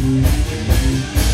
Música